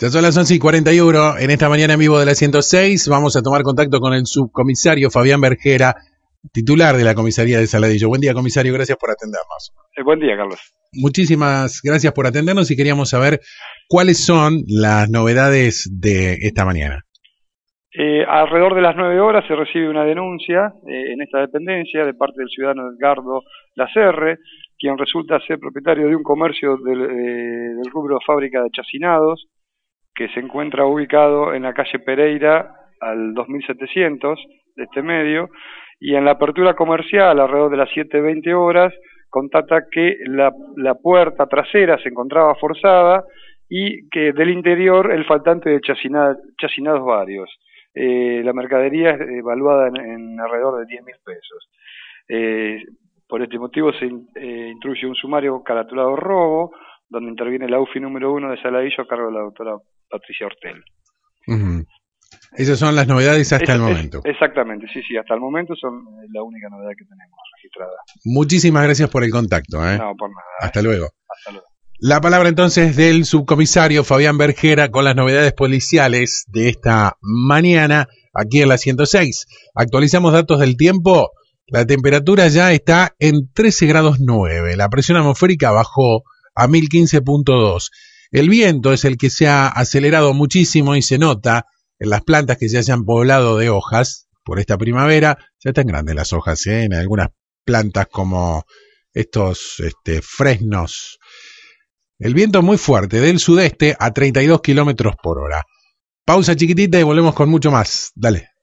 Ya son las 11 y 41 en esta mañana en vivo de la 106. Vamos a tomar contacto con el subcomisario Fabián Bergera, titular de la comisaría de Saladillo. Buen día, comisario, gracias por atendernos. Eh, buen día, Carlos. Muchísimas gracias por atendernos y queríamos saber cuáles son las novedades de esta mañana. Eh, alrededor de las 9 horas se recibe una denuncia eh, en esta dependencia de parte del ciudadano Edgardo Lacerre, quien resulta ser propietario de un comercio del, eh, del rubro fábrica de chacinados, que se encuentra ubicado en la calle Pereira al 2700 de este medio, y en la apertura comercial, alrededor de las 7.20 horas, contata que la, la, puerta trasera se encontraba forzada y que del interior el faltante de chacinados varios. Eh, la mercadería es evaluada en, alrededor de 10 mil pesos. Eh, por este motivo se eh, introduce un sumario caratulado robo, donde interviene la UFI número uno de Saladillo a cargo de la doctora Patricia Hortel. Uh -huh. Esas son las novedades hasta es, el momento. Es, exactamente, sí, sí, hasta el momento son la única novedad que tenemos registrada. Muchísimas gracias por el contacto. ¿eh? No, por nada. Hasta luego. Hasta luego. La palabra entonces del subcomisario Fabián Bergera con las novedades policiales de esta mañana aquí en la 106. Actualizamos datos del tiempo. La temperatura ya está en 13 grados 9. La presión atmosférica bajó a 1015.2. El viento es el que se ha acelerado muchísimo y se nota en las plantas que se hayan poblado de hojas por esta primavera. Ya están grandes las hojas, ¿eh? en algunas plantas como estos este, fresnos. El viento muy fuerte del sudeste a 32 kilómetros por hora. Pausa chiquitita y volvemos con mucho más. Dale.